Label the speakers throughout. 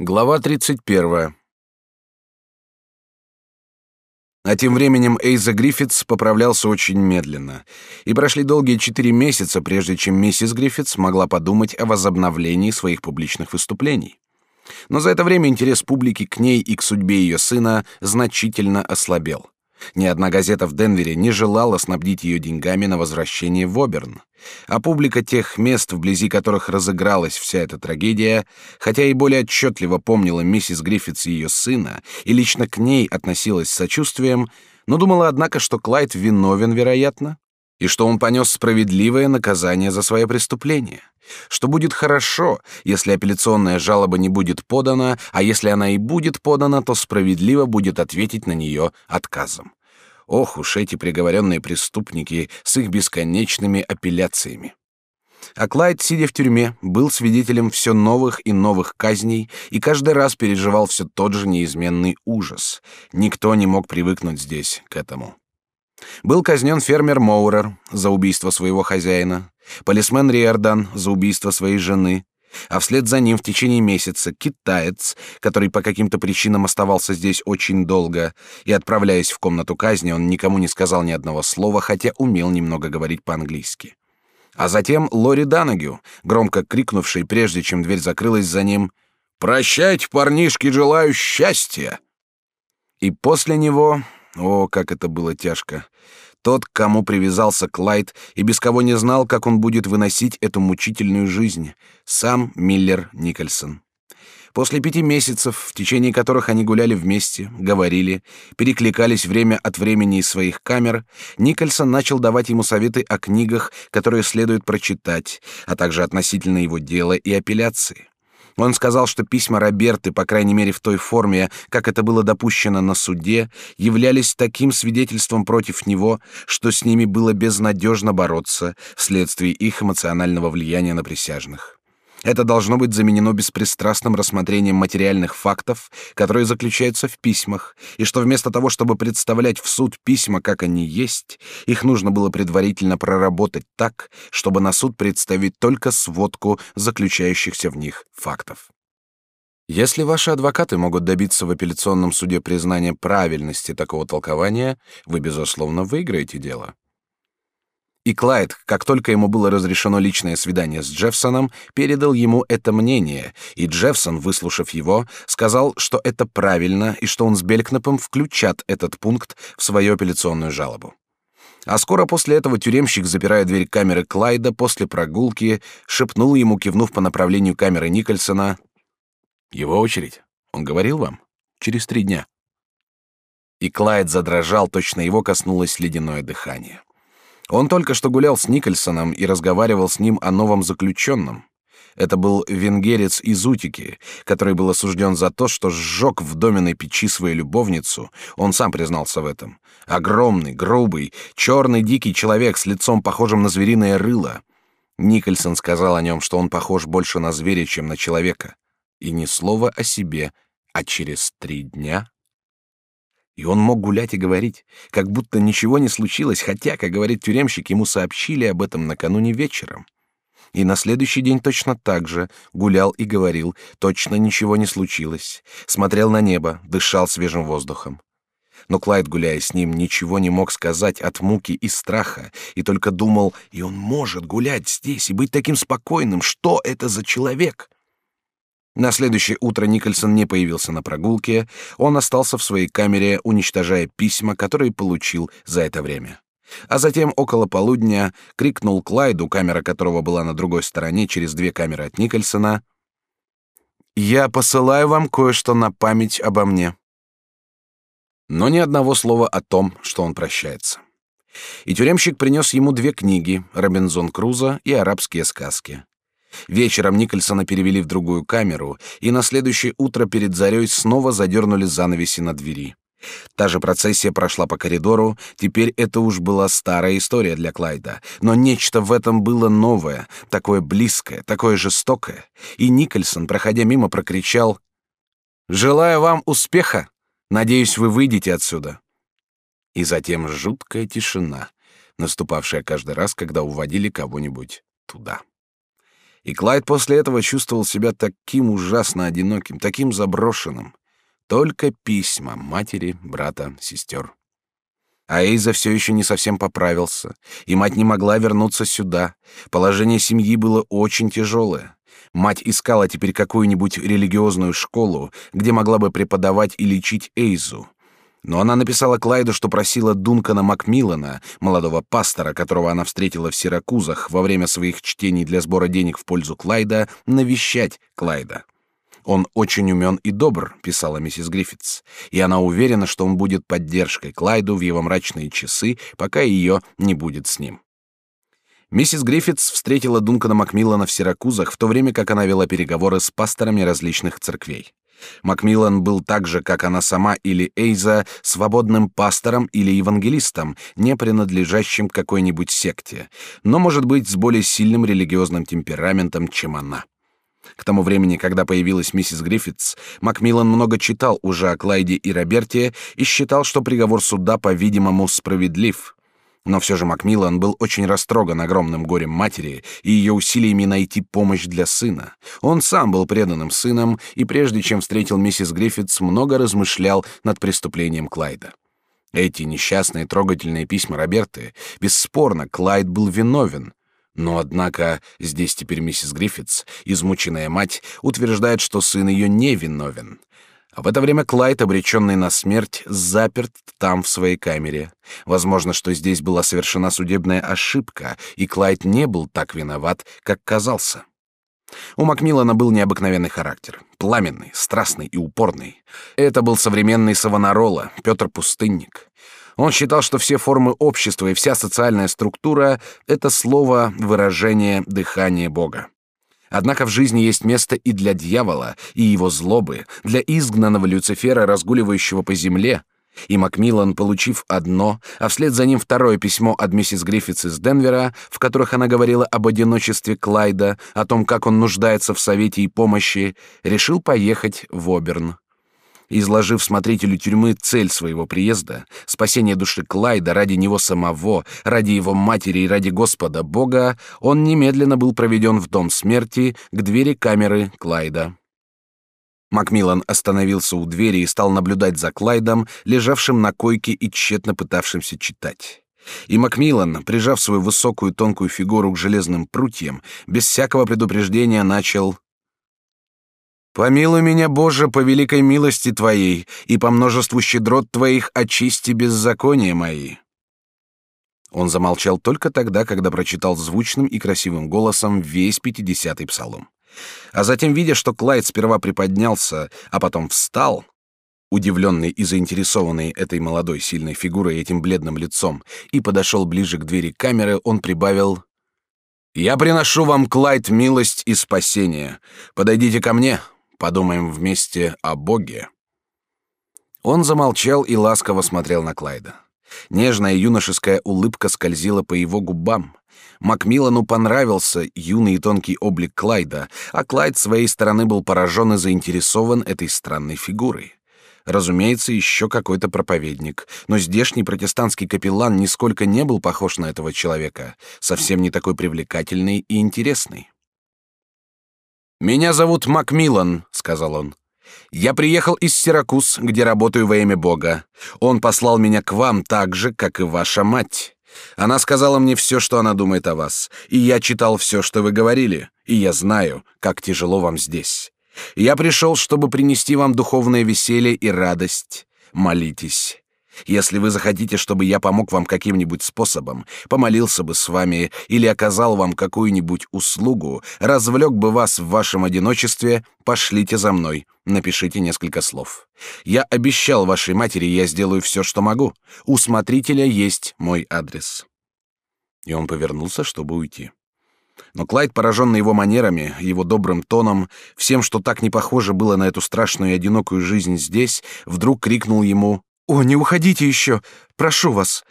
Speaker 1: Глава 31. А тем временем Эйза Гриффитс поправлялся очень медленно, и прошли долгие четыре месяца, прежде чем миссис Гриффитс могла подумать о возобновлении своих публичных выступлений. Но за это время интерес публики к ней и к судьбе ее сына значительно ослабел. Ни одна газета в Денвере не желала снабдить ее деньгами на возвращение в Оберн. А публика тех мест, вблизи которых разыгралась вся эта трагедия, хотя и более отчетливо помнила миссис Гриффитс и ее сына, и лично к ней относилась с сочувствием, но думала, однако, что Клайд виновен, вероятно, и что он понес справедливое наказание за свое преступление, что будет хорошо, если апелляционная жалоба не будет подана, а если она и будет подана, то справедливо будет ответить на нее отказом. Ох уж эти приговоренные преступники с их бесконечными апелляциями. А Клайд, сидя в тюрьме, был свидетелем все новых и новых казней и каждый раз переживал все тот же неизменный ужас. Никто не мог привыкнуть здесь к этому. Был казнен фермер Моурер за убийство своего хозяина, полисмен Риордан за убийство своей жены, а вслед за ним в течение месяца китаец, который по каким-то причинам оставался здесь очень долго, и, отправляясь в комнату казни, он никому не сказал ни одного слова, хотя умел немного говорить по-английски. А затем Лори Данагю, громко крикнувший, прежде чем дверь закрылась за ним, «Прощайте, парнишки, желаю счастья!» И после него, о, как это было тяжко, тот, к кому привязался Клайд и без кого не знал, как он будет выносить эту мучительную жизнь, сам Миллер Никольсон. После пяти месяцев, в течение которых они гуляли вместе, говорили, перекликались время от времени из своих камер, Никольсон начал давать ему советы о книгах, которые следует прочитать, а также относительно его дела и апелляции. Он сказал, что письма Роберты, по крайней мере в той форме, как это было допущено на суде, являлись таким свидетельством против него, что с ними было безнадежно бороться вследствие их эмоционального влияния на присяжных. Это должно быть заменено беспристрастным рассмотрением материальных фактов, которые заключаются в письмах, и что вместо того, чтобы представлять в суд письма, как они есть, их нужно было предварительно проработать так, чтобы на суд представить только сводку заключающихся в них фактов. Если ваши адвокаты могут добиться в апелляционном суде признания правильности такого толкования, вы безусловно выиграете дело. И Клайд, как только ему было разрешено личное свидание с Джеффсоном, передал ему это мнение, и Джеффсон, выслушав его, сказал, что это правильно и что он с Белькнапом включат этот пункт в свою апелляционную жалобу. А скоро после этого тюремщик, запирая дверь камеры Клайда после прогулки, шепнул ему, кивнув по направлению камеры Никольсона, «Его очередь. Он говорил вам? Через три дня». И Клайд задрожал, точно его коснулось ледяное дыхание. Он только что гулял с Никольсоном и разговаривал с ним о новом заключенном. Это был венгерец из Утики, который был осужден за то, что сжег в доменной печи свою любовницу. Он сам признался в этом. Огромный, грубый, черный дикий человек с лицом похожим на звериное рыло. Никольсон сказал о нем, что он похож больше на зверя, чем на человека. И ни слова о себе, а через три дня и он мог гулять и говорить, как будто ничего не случилось, хотя, как говорит тюремщик, ему сообщили об этом накануне вечером. И на следующий день точно так же гулял и говорил, точно ничего не случилось, смотрел на небо, дышал свежим воздухом. Но Клайд, гуляя с ним, ничего не мог сказать от муки и страха, и только думал, и он может гулять здесь и быть таким спокойным, что это за человек? На следующее утро Никольсон не появился на прогулке, он остался в своей камере, уничтожая письма, которые получил за это время. А затем около полудня крикнул Клайду, камера которого была на другой стороне через две камеры от Никольсона: "Я посылаю вам кое-что на память обо мне". Но ни одного слова о том, что он прощается. И тюремщик принес ему две книги: Робинзон Крузо и Арабские сказки. Вечером Никольсона перевели в другую камеру, и на следующее утро перед зарей снова задернули занавеси на двери. Та же процессия прошла по коридору, теперь это уж была старая история для Клайда, но нечто в этом было новое, такое близкое, такое жестокое, и Никольсон, проходя мимо, прокричал «Желаю вам успеха! Надеюсь, вы выйдете отсюда!» И затем жуткая тишина, наступавшая каждый раз, когда уводили кого-нибудь туда. И Клайд после этого чувствовал себя таким ужасно одиноким, таким заброшенным. Только письма матери, брата, сестер. А Эйза все еще не совсем поправился, и мать не могла вернуться сюда. Положение семьи было очень тяжелое. Мать искала теперь какую-нибудь религиозную школу, где могла бы преподавать и лечить Эйзу. Но она написала Клайду, что просила Дункана Макмиллана, молодого пастора, которого она встретила в Сиракузах во время своих чтений для сбора денег в пользу Клайда, навещать Клайда. Он очень умен и добр, писала миссис Гриффитс, и она уверена, что он будет поддержкой Клайду в его мрачные часы, пока ее не будет с ним. Миссис Гриффитс встретила Дункана Макмиллана в Сиракузах в то время, как она вела переговоры с пасторами различных церквей. Макмиллан был так же, как она сама или Эйза, свободным пастором или евангелистом, не принадлежащим какой-нибудь секте, но, может быть, с более сильным религиозным темпераментом, чем она. К тому времени, когда появилась миссис Гриффитс, Макмиллан много читал уже о Клайде и Роберте и считал, что приговор суда, по-видимому, справедлив. Но все же Макмиллан был очень растроган огромным горем матери и ее усилиями найти помощь для сына. Он сам был преданным сыном и прежде чем встретил миссис Гриффитс, много размышлял над преступлением Клайда. Эти несчастные трогательные письма Роберты, бесспорно, Клайд был виновен, но, однако, здесь теперь миссис Гриффитс, измученная мать, утверждает, что сын ее не виновен. А в это время Клайд, обреченный на смерть, заперт там, в своей камере. Возможно, что здесь была совершена судебная ошибка, и Клайд не был так виноват, как казался. У Макмиллана был необыкновенный характер, пламенный, страстный и упорный. Это был современный Савонарола, Петр Пустынник. Он считал, что все формы общества и вся социальная структура — это слово, выражение, дыхание Бога. Однако в жизни есть место и для дьявола, и его злобы, для изгнанного Люцифера, разгуливающего по земле. И Макмиллан, получив одно, а вслед за ним второе письмо от миссис Гриффитс из Денвера, в которых она говорила об одиночестве Клайда, о том, как он нуждается в совете и помощи, решил поехать в Оберн изложив смотрителю тюрьмы цель своего приезда, спасение души Клайда ради него самого, ради его матери и ради Господа Бога, он немедленно был проведен в дом смерти к двери камеры Клайда. Макмиллан остановился у двери и стал наблюдать за Клайдом, лежавшим на койке и тщетно пытавшимся читать. И Макмиллан, прижав свою высокую тонкую фигуру к железным прутьям, без всякого предупреждения начал Помилуй меня, Боже, по великой милости Твоей, и по множеству щедрот Твоих очисти беззакония мои». Он замолчал только тогда, когда прочитал звучным и красивым голосом весь пятидесятый псалом. А затем, видя, что Клайд сперва приподнялся, а потом встал, удивленный и заинтересованный этой молодой сильной фигурой и этим бледным лицом, и подошел ближе к двери камеры, он прибавил «Я приношу вам, Клайд, милость и спасение. Подойдите ко мне, Подумаем вместе о Боге». Он замолчал и ласково смотрел на Клайда. Нежная юношеская улыбка скользила по его губам. Макмиллану понравился юный и тонкий облик Клайда, а Клайд с своей стороны был поражен и заинтересован этой странной фигурой. Разумеется, еще какой-то проповедник, но здешний протестантский капеллан нисколько не был похож на этого человека, совсем не такой привлекательный и интересный. «Меня зовут Макмиллан», — сказал он. «Я приехал из Сиракуз, где работаю во имя Бога. Он послал меня к вам так же, как и ваша мать. Она сказала мне все, что она думает о вас, и я читал все, что вы говорили, и я знаю, как тяжело вам здесь. Я пришел, чтобы принести вам духовное веселье и радость. Молитесь. Если вы захотите, чтобы я помог вам каким-нибудь способом, помолился бы с вами или оказал вам какую-нибудь услугу, развлек бы вас в вашем одиночестве, пошлите за мной, напишите несколько слов. Я обещал вашей матери, я сделаю все, что могу. У смотрителя есть мой адрес». И он повернулся, чтобы уйти. Но Клайд, пораженный его манерами, его добрым тоном, всем, что так не похоже было на эту страшную и одинокую жизнь здесь, вдруг крикнул ему «О, не уходите еще! Прошу вас!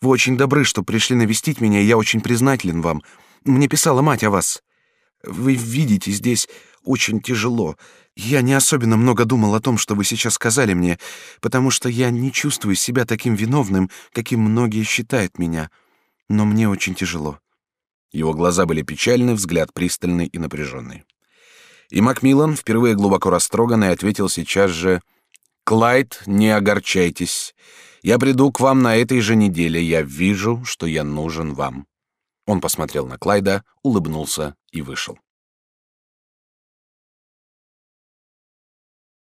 Speaker 1: Вы очень добры, что пришли навестить меня, и я очень признателен вам. Мне писала мать о вас. Вы видите, здесь очень тяжело. Я не особенно много думал о том, что вы сейчас сказали мне, потому что я не чувствую себя таким виновным, каким многие считают меня. Но мне очень тяжело. Его глаза были печальны, взгляд пристальный и напряженный. И Макмиллан, впервые глубоко растроганный, ответил сейчас же «Клайд, не огорчайтесь. Я приду к вам на этой же неделе. Я вижу, что я нужен вам». Он посмотрел на Клайда, улыбнулся и вышел.